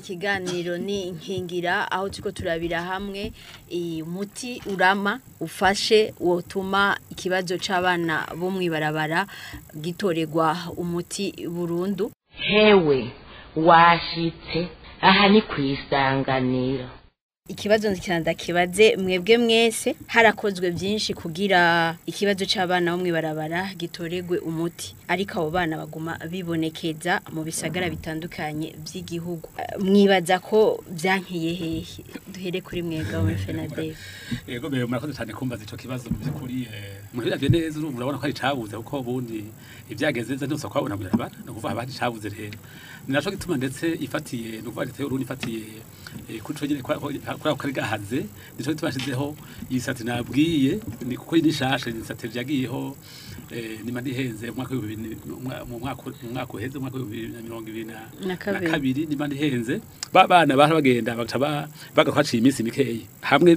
ikiganiro ni inkingira aho turiko turabira hamwe umuti urama ufashe wotuma ikibazo cy’abana bo mw'ibarabara gitorerwa umuti burundu hewe washitse aha ni kw'isanganiro ikibazo ndakibaze mwebwe mwese harakozwe byinshi kugira ikibazo cy'abana bo mwibarabara gitoregwe umuti ariko abo bana baguma bibonekeza mu bisagara bitandukanye by'igihugu mwibaza ko byankiye hehe duhere kuri mwebwe wa fenadeve yego mbere murakoze cyane kumbaza icyo kibazo mu by'ukuri eh, muhiravye neza urabona ko ari icabuze kuko ubundi ibyageze neza byose ukabona mu barabara ni ukuvuga haba hari rero ninaco gituma ndetse ifatiye nuko leta y'urundi ifatiye eh, kuri cyo nyine kuri ako kari nico gituma hashizeho iyi sati nabwiye ni kuko ni shashe ni sati vyagiyeho Eh, n'imari ihenze mu mwaka uheze umwaka w'ibihumbi mirongo ibiri na kabiri n'imari ihenze bana bara bagenda bagakwacira iminsi mikeya hamwe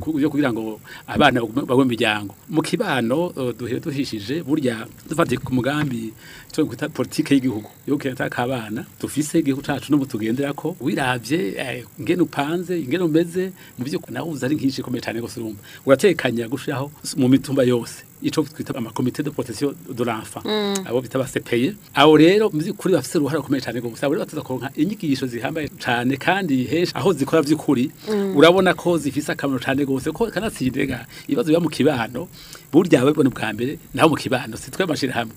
kubyo kugira ngo abana bagwe mu miryango mu kibano duhere duhishije burya dufatiye ku mugambi cyo kwita politike y'igihugu yo kwita kabana dufise igihugu cacu no mutugendera ko wiravye eh, ngene upanze ngene umeze mu byo naho uza nk'ishi komeye cyane gusurumba urateka umutekano yagushaho mu mitumba yose ico twita amakomite de protection de l'enfant mm. abo bita basepeye abo rero muzi kuri bafise ruhara rukomeye cyane ngo musaba batuza kuronka inyigisho zihambaye cyane kandi hesha aho zikora by'ukuri mm. urabona ko zifisa akamaro cyane gose ko kanatsindenga ibibazo biba mu kibano burya ababibona bwa mbere naho mu kibano sitwe amashira hamwe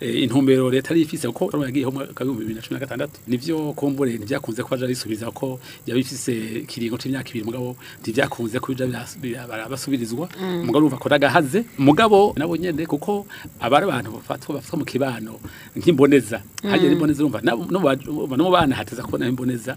eh, intumbero leta yifise uko yagiye mu 2016 nivyo kombore ntivyakunze kubaja bisubiza ko yabifise kiringo c'imyaka ibiri mugabo ntivyakunze kuja birabasubirizwa mm. mugabo urumva ko nagahaze mugabo nabo nyene kuko abari abantu bafatwa mu kibano nk'imboneza hajya n'imboneza mm. urumva no mu bana hateza kubona imboneza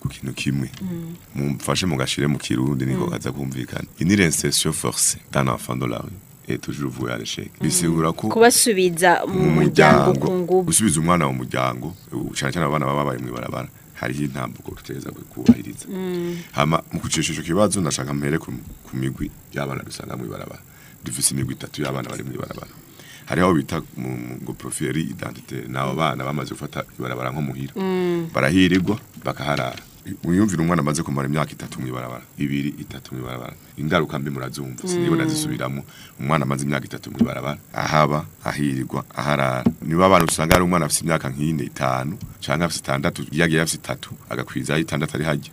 ku kimwe mm. mumfashe mugashire mu kirundi niko kaza mm. kumvikana ini l'insertion forcée d'un enfant dans la rue toujours vuye à l'échec mm. bisigura ko kubasubiza mu muryango gusubiza umwana wa muryango cyane cyane abana baba bari mu ibarabara hariho intambuko tuteza kubahiriza hama mu kucisha kibazo ndashaka mpere ku migwi y'abana dusanga mu ibarabara dufise imigwi itatu y'abana bari mu ibarabara hariho bita ngo poroferi idantite n'abo bana bamaze gufata ibarabara nko muhira mm. barahirirwa bakaharara wiyumvira umwana amaze kumara imyaka itatu mu ibarabara ibiri itatu mu ibarabara ingaruka mbi murazumva siniba mm. nazisubiramo umwana amaze imyaka itatu mu ibarabara ahaba ahirirwa aharara niba abantu usanga ari umwana afite imyaka nk'ine itanu cyangwa afite itandatu yagiye afite itatu agakwiza itandatu ari hajye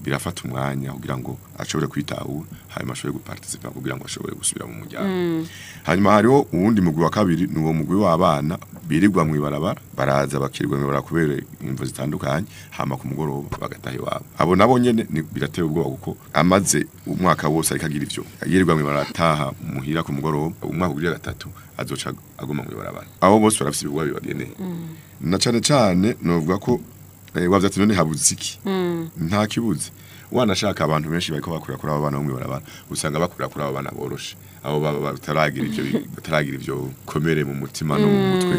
birafata umwanya kugira ngo ashobore kwitahura hanyuma ashobore guparticipa kugira ngo ashobore gusubira mu muryango mm. hanyuma hariho uwundi mugwi wa kabiri ni uwo mugwi w'abana birirwa mu ibarabara baraza bakirirwa mu ibarabara kubera imvo zitandukanye hama ku mugoroba bagataha iwabo abo nabo nyene birateye ubwoba kuko amaze umwaka wose ariko agira ivyo yirirwa mu ibarabara ataha muhira ku mugoroba umwaka ugira gatatu azoca agomba kuyobora abantu abo bose barafite ibikorwa bibageneye na cyane cyane novuga ko eh, wabyatsi none habuze iki mm. nta kibuze wanashaka abantu benshi bariko bakura kuri abo bana bamwe barabana usanga bakura kuri abo bana boroshe abo bataragira ibyo bataragira ibyo komere mu mutima no mu mm. mutwe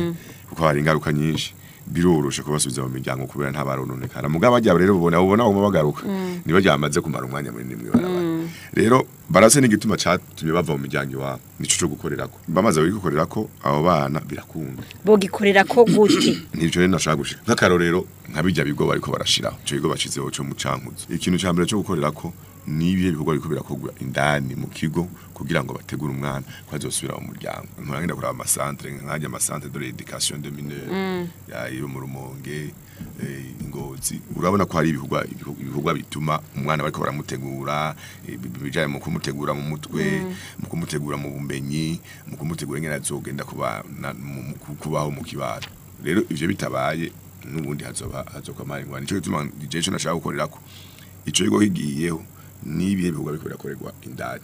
kuko hari ingaruka nyinshi biroroshe kubasubiza mu miryango kubera nta barononekara mugabo bajya rero bubona bubona aho bagaruka mm. niba ryamaze kumara umwanya munini mwe barabana rero barase n'igituma cyatumye bava mu miryango iwabo nicyo cyo gukorera ko bamaze gukorera ko abo bana birakunda bogikorera ko gute nicyo rero nashaka gushira nk'akarorero nka bijya bigo bariko barashiraho ico bigo bashizeho cyo mu cankuzo ikintu cya mbere cyo gukorera ko nibihe bikorwa biriko birakogwa indani mu kigo kugira ngo bategure umwana ko azosubira mu muryango nturangenda kuraba amasantre nkajya amasantre de l'éducation de mineur mm. mu rumonge Eh, ingozi urabona ko hari ibikorwa ibikorwa bituma umwana bariko mutegura eh, bijanye mu kumutegura mu mutwe mm. mu kumutegura mu bumenyi mu kumutegura ingene azogenda kuba kubaho mu kibaro rero ivyo bitabaye n'ubundi hazoba hazoka marengo nico gituma ijeje nashaka gukorera ko ico yigo higiyeho nibihe bikorwa bikorakorerwa indani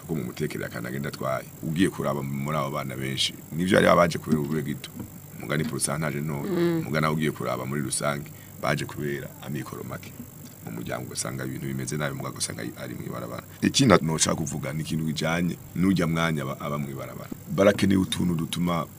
kuko mu mutekerera kandi agenda atwaye ugiye kuraba muri abo bana benshi nivyo ari abaje kubera ubure gito mugani pourcentage ntoya mm. mugana ugiye kuraba muri rusange baje kubera amikoro make mu muryango ugasanga ibintu bimeze nabi umugabo ugasanga ari mu ibarabara ikindi nashaka kuvuga ni ikintu bijyanye n'ujya mwanya aba mu ibarabara barakeneye utuntu dutuma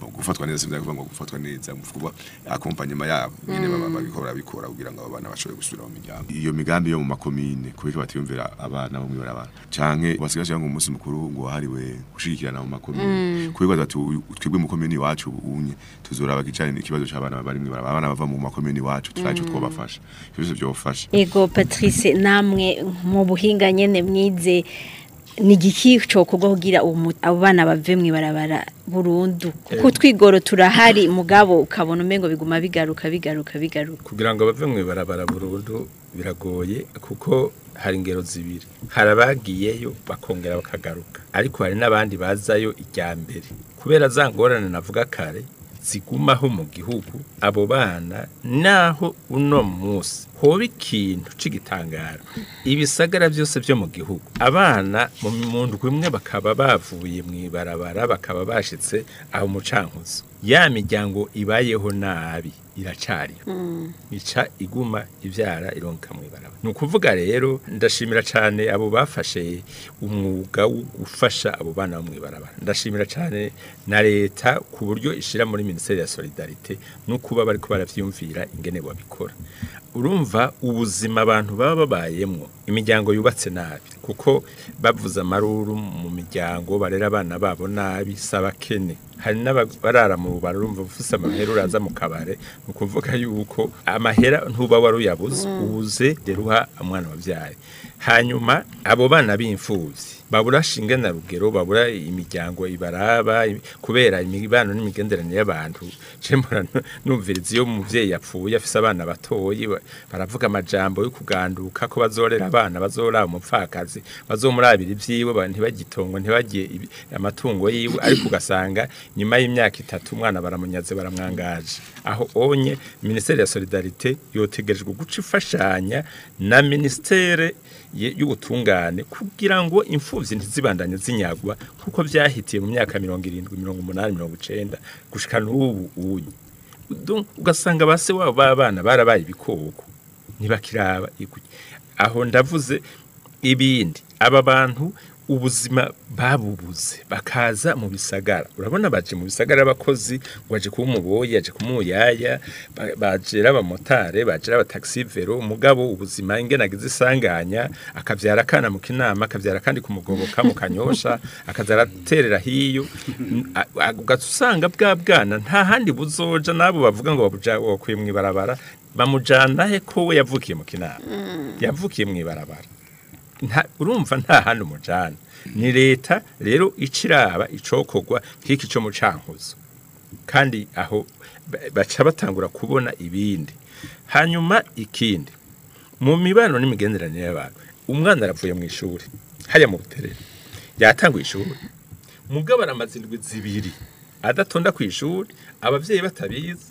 gufatwa neza sinzi kuvuga ngo gufatwa neza kuba akompanyema yabo nyene mm. baba babikora bikora kugira ngo abo bana bashobore gusubira mu miryango iyo migambi yo mu makomine kubera batiyumvira abana bo mwibarabara canke basigaje ngo umunsi mukuru ngo wahariwe gushyigikirana mu makomine kubibaza ati twebwe mu komine iwacu ubunye tuzoraba kijanye n'ikibazo c'abana bari mwibarabara abana bava mu makomine iwacu turaje twoba kubafasha ibibazo byabafasha yego patrice namwe mu buhinga nyine mwize ni cyo kugira abo bana bave mu ibarabara burundu eh. kuko twigoro turahari mugabo ukabona umengo biguma bigaruka bigaruka bigaruka kugira ngo bave mu ibarabara burundu biragoye kuko hari ingero zibiri hari abagiyeyo bakongera bakagaruka ariko hari n'abandi bazayo ijya mbere kubera za ngorane navuga kare zigumaho mu gihugu abo bana naho uno munsi hoba ikintu cy'igitangaro ibisagara byose byo mu gihugu abana mu ndwi imwe bakaba bavuye mu ibarabara bakaba bashyitse aho umucankuzo ya miryango ibayeho nabi iracariyo mm. ica iguma ibyara ironka mu ibaraba ni ukuvuga rero ndashimira cyane abo bafashe umwuga wo gufasha abo bana bo mu ibarabara ndashimira cyane na leta ku buryo ishyira muri minisiteri ya solidarite no kuba bari barabyumvira ingene babikora urumva ubuzima abantu baba babayemwo imiryango yubatse nabi kuko bavuza amaruru mu miryango barera abana babo nabi si abakene hari n'abarara mu bubaro urumva ufite amahera uraza mu kabare ni ukuvuga yuko amahera ntuba wari uyabuze mm. ubuze deruha umwana wabyaye hanyuma abo bana b'imfubyi babura shinge na rugero babura imiryango ibaraba kubera imibano n'imigenderanire y'abantu numviriza iyo umubyeyi yapfuye afise abana batoye baravuga amajambo yo kuganduka ko bazorera abana bazoraba umupfakazi bazomurabira ibyiwe ntibagitongwe ntibagiye amatungo yiwe ariko ugasanga nyuma y'imyaka itatu umwana baramunyaze baramwangaje aho onye minisiteri ya solidarite yotegerejwe guca ifashanya na minisiteri y'ubutungane kugira ngo imfubyi ntizibandanye zinyagwa nk'uko byahitiye mu myaka mirongo irindwi mirongo umunani mirongo icyenda gushyika n'ubu unye ugasanga ba se wabo b'abana barabaye ibikoko ntibakiraba aho ndavuze ibindi aba bantu ubuzima babubuze bakaza mu bisagara urabona baje mu bisagara abakozi ngo baje kuba umuboyi baje kuba umuyaya baje abamotare baje abataxi vero umugabo ubuzima ingenaga agize akabyara akana mu kinama akavyara kandi ku mugoboka mu kanyosha akazara aterera hiyo ugasanga bwa bwana nta handi buzoja nabo bavuga ngo babuja wo kwimwibarabara bamujana he ko we yavukiye mu kinama mm. yavukiye mwibarabara urumva nta hano umujyana ni leta rero ikiraba icokorwa nk'iki cyo mu kandi aho baca batangura kubona ibindi hanyuma ikindi mu mibano n'imigenderanire y'abantu umwana aravuye mu ishuri hariya mu buterere yatanguye ishuri mugabo aramaze indwi zibiri adatonda ku ishuri ababyeyi batabizi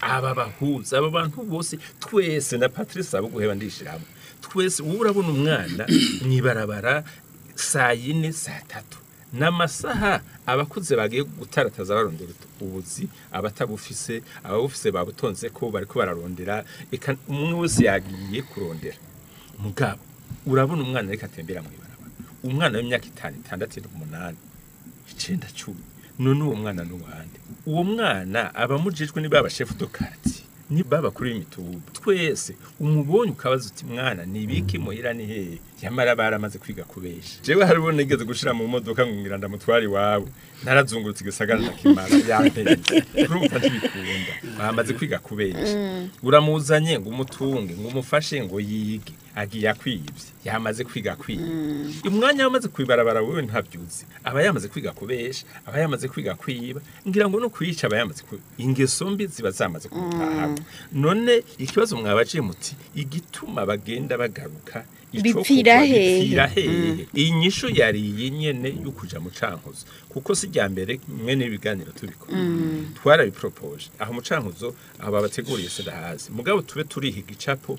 aba bahuza aba bantu bose twese na patrice abo guheba ndishyiramo twese wowe urabona umwana mu ibarabara saa yine saa tatu ni amasaha abakuze bagiye gutarataza barondera ubuzi abatabufise ababufise babutonze ko bari bararondera umuntu wese yagiye kurondera mugabo urabona umwana ariko atembera mu ibarabara umwana w'imyaka itanu itandatu umunani icyenda cumi none uwo mwana n'uwande uwo mwana aba amujijwe niba abashefu do niba bakuru b'imitubu twese umubonye ukabaza uti mwana ni ibiki muhira ni hehe nyamara baramaze kwiga kubesha jewe hari ubu nigeze gushira mu modoka ngo ngira ndamutwari wawe narazungurutse igisagara na kimara yampereza urumva ntibikunda bamaze kwiga kubesha mm. uramuzanye ngo umutunge ngo umufashe ngo yige agiye akwibye yamaze kwiga kwiba mm. umwanya yamaze kwibarabara wewe ntabyuzi aba yamaze kwiga kubesha aba yamaze kwiga kwiba ngira ngo no kwica aba yamaze ingeso mbi ziba zamaze kumutaha mm. none ikibazo mwabaje muti igituma bagenda bagaruka bipfira hehe mm. iyi nyishu nyene yo mu cankuzo kuko si rya mbere mwene ibiganiro tubikora mm. twarabiporopoje aho mu cankuzo aba bateguriye sida hasi mugabo tube turiha igicapo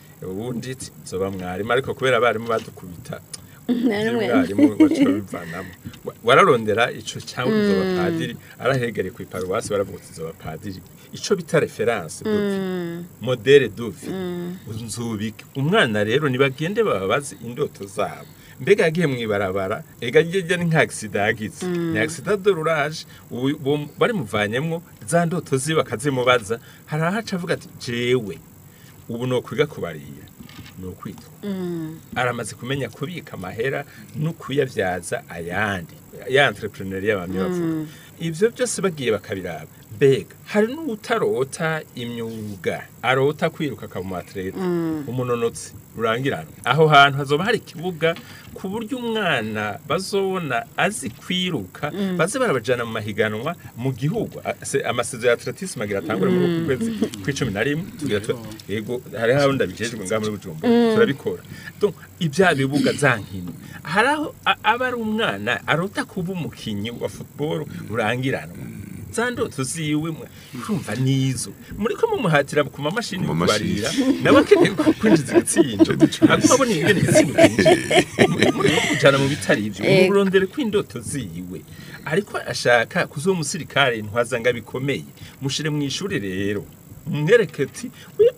ubundi nzoba mwarimu ariko kubera abarimu badukubita mwarimu wacu babivanamo bararondera icyo cyangwa abapadiri bapadiri ku iparuwasi baravutse izo icyo bita referanse dufi modere dufi nzubike umwana rero ntibagende bababaze indoto zabo mbega yagiye mu ibarabara ega ryo ni nk'agisida yagize ni agisida dore uraje barimuvanyemo za ndoto ziwe bakazimubaza hari aho aca avuga ati jewe ubu ni ukwiga kubarira ni ukwita mm. aramaze kumenya kubika amahera no kuyabyaza ayandi ya entrepreneur y'abantu bavuga mm. ibyo byose bagiye bakabiraba mbega hari n'uwutarota imyuga arota kwiruka akaba umuatlete mm. umunonotsi rurangira aho hantu hazoba hari ikibuga ku buryo umwana bazobona azi kwiruka mm. baze barabajyana mu mahiganwa mu gihugu amasezerano ya atletisme agira atangure muri uku mm. kwezi kw'icumi na rimwe tugira yego hariho aho ndabijejwe ngaha muri bujumbu mm. turabikora ibya bibuga zankino hari aho aba ari umwana arota kuba umukinnyi wa futuboro rurangiranwa za ndoto ziwe urumva n'izo muri ko mumuhatira ku mamashini kubarira nabo akeneye kwinjiza igitsindo ariko urabona ingene igitsindo muri ko kujana mu bitari ivyo eh. murondere ko indoto ziwe ariko ashaka kuzoba umusirikare ntwazanga bikomeye mushire mu ishuri rero mwereke ati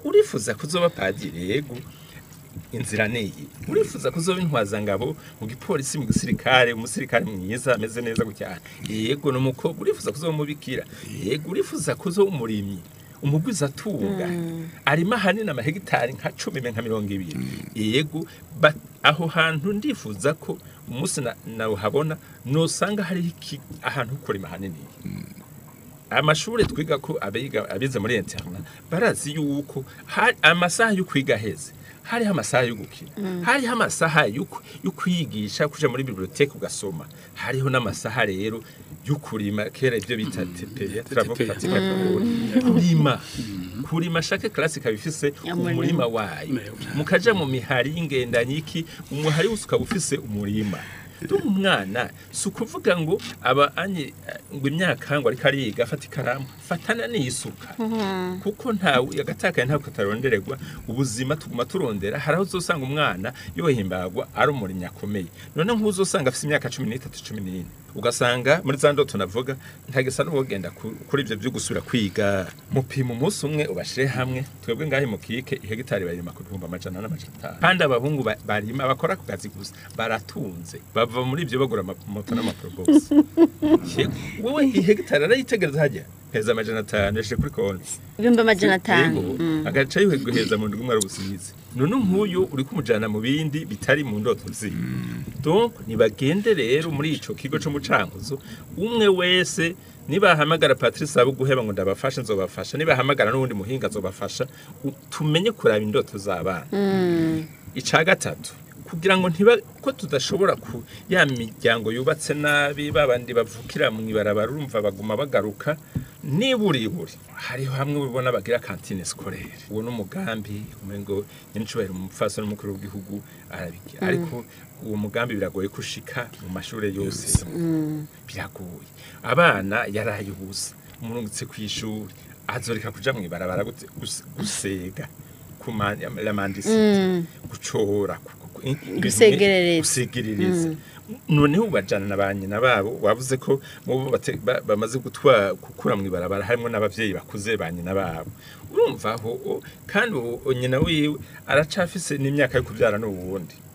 urifuza kuzoba padiri yego inzira ni iyi murifuza kuzoba intwaza ngabo mu gipolisi mu gisirikare umusirikare mwiza ameze neza cyane yego ni umukobwa urifuza kuzoba umubikira yego urifuza kuzoba umurimyi umugwiza atunga hmm. arima ahanini amahegitari nka cumi nka mirongo ibiri hmm. yego aho hantu ndifuza ko umunsi nawuhabona ntusanga hariho ahantu ho kurima hanini hmm. amashuri twiga ko abize muri interina barazi yuko amasaha yo kwiga aheze hariho mm. amasaha yo gukina hariho amasaha yo kwiyigisha kujya muri biboroteke ugasoma hariho n'amasaha rero yo kurima kera ibyo bita mm. tepeya turavuga mm. kurima kurima shake karasi ikaba ifise umurima wayo mukajya mu mihari y'ingendanyiki umuhari wose ukaba ufise umurima ndi umwana si ukuvuga ngo aba ngo imyaka ngo ariko ariga afata ikaramu fatana n'iyisuka mhm. kuko ntawe agatakaye ntabwo katarondererwa ubuzima tuguma turondera hari aho uzasanga umwana yohimbagwa ari umurimyi akomeye none nk'uzosanga afite imyaka cumi n'itatu cumi n'ine ugasanga muri za ndoto navuga ntagisa n'ubugenda kuri ibyo byo gusubira kwiga mupima umunsi umwe ubashire hamwe twebwe ngahe mu ihegitari barima ku bihumbi amajana n'amajana atanu kandi abahungu barima bakora ku kazi gusa baratunze bava muri ibyo bagura amamoto n'amaporobosi wowe ihegitari arayitegereza hajya heza amajana atanu yashyire kuri konti ibihumbi amajana atanu mm. agaca yuhe guheza mu ndwi umwe ari none nk'uyu uri kumujyana mu bindi bitari mu ndoto ze donko nibagende rero muri icyo kigo cy'umucanguzo umwe wese nibahamagara patrice guheba ngo ndabafashe nzobafasha nibahamagara n'ubundi muhinga nzobafasha tumenye kuraba indoto z'abana mm. icya gatatu kugira ngo ntiba ko tudashobora ku ya miryango yubatse nabi babandi bavukira mu ibarabara urumva baguma bagaruka niburiye uburi hariho hamwe ubona bagira kantine sikorere uwo ni umugambi ngo n'icyubahiro umupfasoni n'umukuru w'igihugu arabigira mm. ariko uwo mugambi biragoye ko ushika mu mashuri yose mm. biragoye abana yaraye ubusa umurungutse mm. ku ishuri azoreka kujya mu ibarabara gusega kumandisiti gucora gusegerereza noneho bajyana na ba nyina babo bavuze ko bamaze gutwara gukura mu ibarabara harimo n'ababyeyi bakuze ba nyina babo urumva aho kandi ubu nyina wiwe aracafise n'imyaka yo kubyara n'ubundi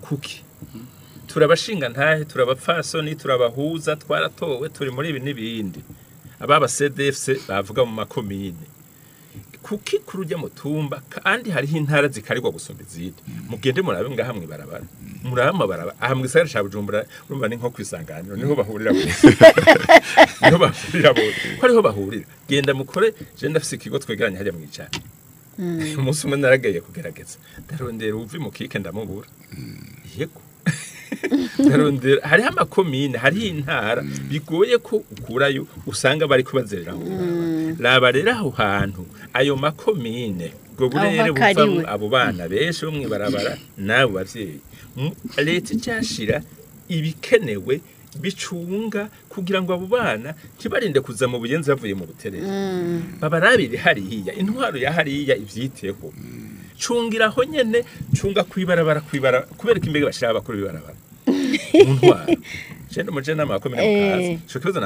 kuki turabashinga ntahe turabapfasoni turabahuza twaratowe turi muri ibi n'ibindi ababa cdfc bavuga mu makomine kuki kuri ujya kandi hariho intara zikarirwa gusumba izindi mm. mugende murabe ngaha mwibarabara mm. murabe amabaraba aha mu gisagara ca bujumbura urumva ni nko kwisanganiro mm. niho bahurira niho bahurira ko ariho bahurira genda mukore je ndafise ikigo twegeranye hajya mu icari umunsi umwe naragiye kugerageza ndarondera uwuvi mu kike ndamubura yego ntarondera hariho amakomine hariho intara bigoye ko ukurayo usanga bari kubazerera aho mm. raba rero aho hantu ayo makomine ubwo burere buvamo abo bana benshi bo mwibarabara n'abo babyeyi leta icyashira ibikenewe bicunga kugira ngo abo bana ntibarinde kuza mu buyenzi bavuye mu buterere mm. babarabire hariya intwaro ya hariya ibyiteho mm. cungira aho nyine cunga ku ibarabara kubera ko imbere bashyiraho abakora ibibarabara mu ntwaro jenda mu jenama akomera eh. mu kazi ico kibazo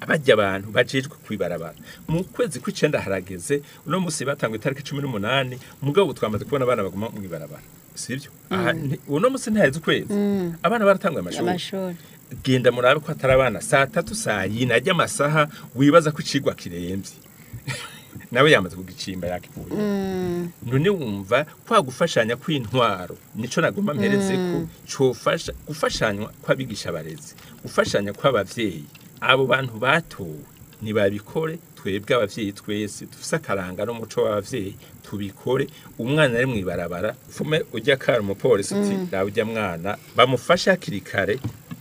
abajya abantu bajejwe kwibarabara mu kwezi kw'icenda harageze uno musi batanga itariki 18 mugabo twamaze kubona abana baguma mu ibarabara sivyo mm. uno musi ntaheze ukwezi mm. abana baratanga e amashuri genda murabe ko atari abana saa tatu saa yine ajya amasaha wibaza ko icigwa kiremvye nawe yamaze kugicimba yakivuye mm. none wumva kwa gufashanya kw'intwaro nico nagomba mpereze mm. ko cofasha gufashanywa kw'abigisha barezi gufashanya kw'abavyeyi abo bantu batowe ntibabikore twebwe abavyeyi twese dufise akaranga n'umuco w'abavyeyi tubikore umwana ari mw'ibarabara fume ujya kara umupolisi uti rawujya mm. mwana bamufashe hakiri kare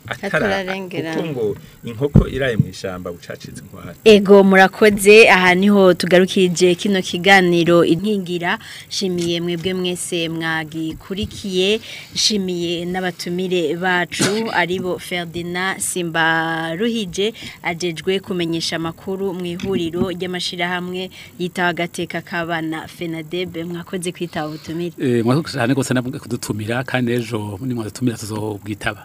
atararengera kuko ngo inkoko iraye mu ishyamba bucacitse inkwara ego murakoze aha niho tugarukije kino kiganiro inkingira shimiye mwebwe mwese mwagikurikiye nshimiye n'abatumire bacu aribo Ferdinand Simbaruhije ajejwe kumenyesha amakuru mu ihuriro ry'amashyirahamwe yitaho agateka k'abana fenadebe mwakoze kwitaba ubutumire eh, mwakoze cyane rwose kudutumira kandi ejo nimwadutumira tuzobwitaba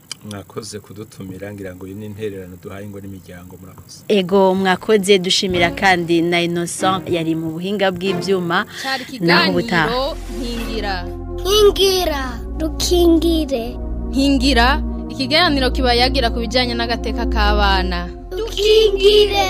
mwakoze kudutumira ngira ngo iyi ni intererano duhaye ngo n'imiryango murakoze ego mwakoze dushimira kandi na innocent yari mu buhinga bw'ibyuma naho ubutaha nkingira nkingira dukingire nkingira ikiganiro kiba yagira ku bijyanye n'agateka k'abana dukingire